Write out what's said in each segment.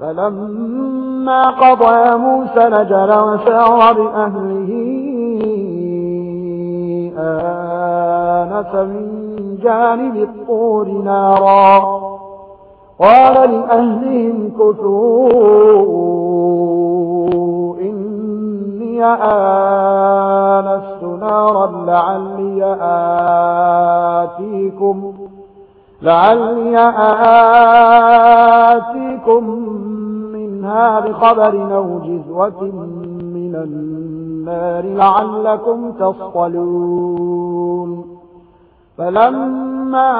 فلما قضى موسى نجل وسار بأهله آنس من جانب الطور نارا. قال لأهلهم كثوا إني آنست نارا لعلي آتيكم لعلي آتيكم منها بخبر أو جزوة من النار لعلكم تصطلون فلما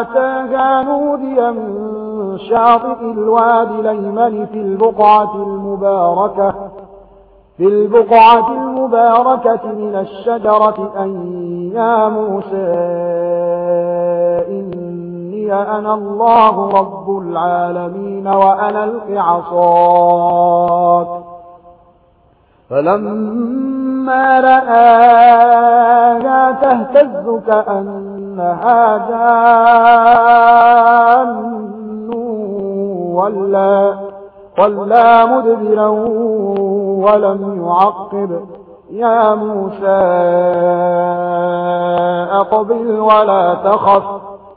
أتاها نوديا من شاطئ الواد ليمن في البقعة المباركة في البقعة المباركة من الشجرة أن يا موسى إن أنا الله رب العالمين وأنا الإعصاد فلما رآها تهتز كأنها جان ولا, ولا مدبرا ولم يعقب. يا موسى أقبل ولا تخف.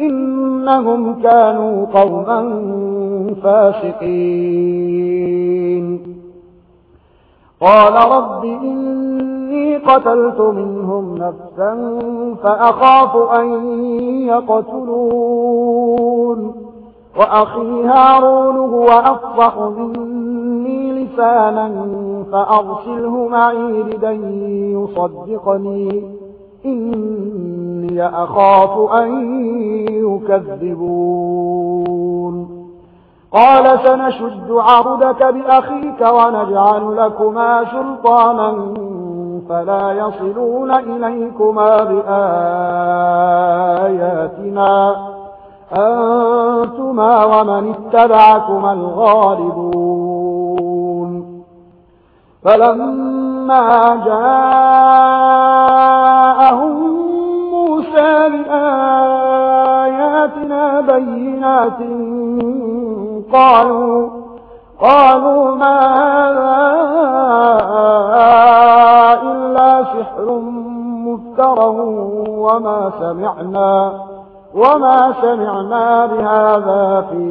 إنهم كانوا قوما فاسقين. قال رب إني قتلت منهم نفسا فأخاف أن يقتلون. وأخي هارون هو أفضح مني لسانا فأرسله معي لدي يصدقني. إني أخاف أن يكذبون قال سنشد عبدك بأخيك ونجعل لكما شلطانا فلا يصلون إليكما بآياتنا أنتما ومن اتبعكما الغالبون فلما جاء جنات قالوا قالوا ما هذا إلا سحر مفترى وما سمعنا وما سمعنا بهذا في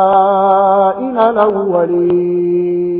آبائنا الأولين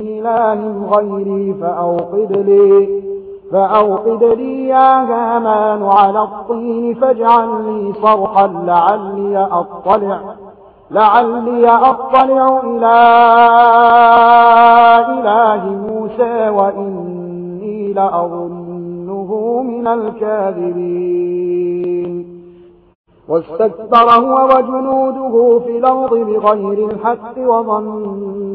إله غيري فأوقد لي فأوقد لي يا هامان على الطين فاجعل لي صرحا لعلي أطلع لعلي أطلع إلى إله موسى وإني لأظنه من الكاذبين. واستكبر هو وجنوده في الأرض بغير الحق وظنوه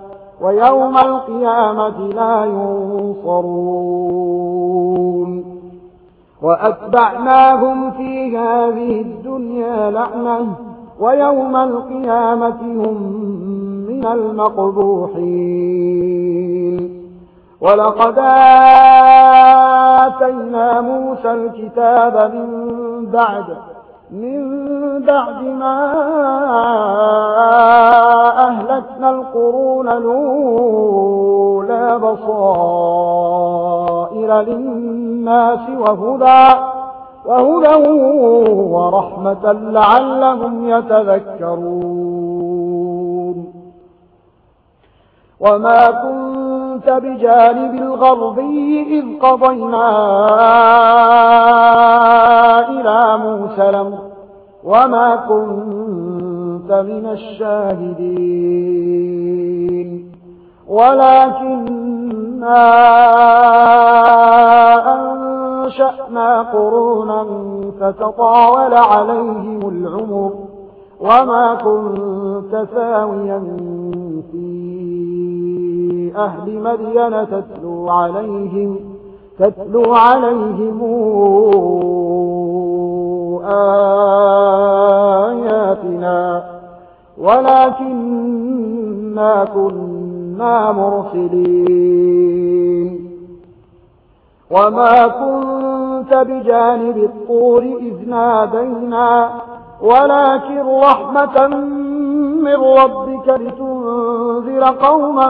ويوم القيامة لا ينصرون. وأتبعناهم في هذه الدنيا لعنة ويوم القيامة هم من المقبوحين. ولقد آتينا موسى الكتاب من بعده من بعد ما أهلكنا القرون لولا بصائر للناس وهدى وهدى ورحمة لعلهم يتذكرون. وما كنت كنت بجانب الغربي إذ قضينا إلى موسى لم وما كنت من الشاهدين. ولكننا أنشأنا قرونا فتطاول عليهم العمر وما كنت ثاويا في أهل مدين تتلو عليهم تتلو عليهم آياتنا. ولكننا كنا مرسلين. وما كنت بجانب الطور إذ نادينا. ولكن رحمة من ربك لتنذر قوما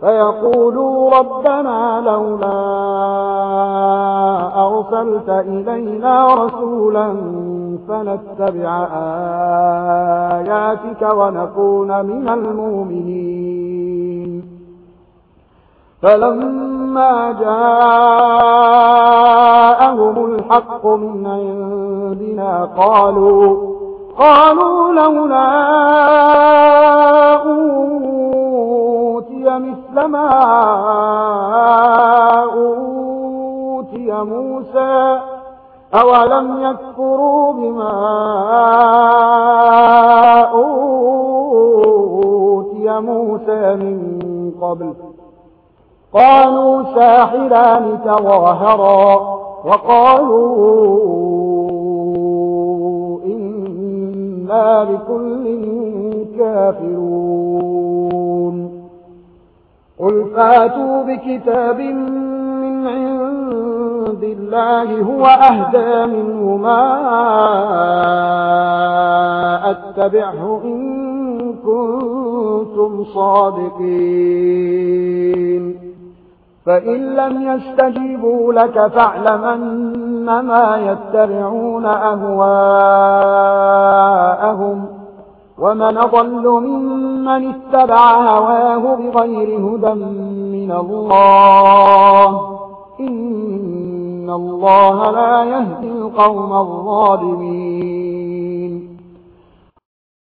فيقولوا ربنا لولا أرسلت إلينا رسولا فنتبع آياتك ونكون من المؤمنين. فلما جاءهم الحق من عندنا قالوا قالوا لولا أولا كما أوتي موسى أولم يكفروا بما أوتي موسى من قبل؟ قالوا ساحران تظاهرا وقالوا إنا لكل كافرون. قل فاتوا بكتاب من عند الله هو أهدا منه ما أتبعه إن كنتم صادقين فإن لم يستجيبوا لك فاعلم أنما يتبعون أهواءهم ومن ضل ممن اتبع هواه بغير هدى من الله إن الله لا يهدي القوم الظالمين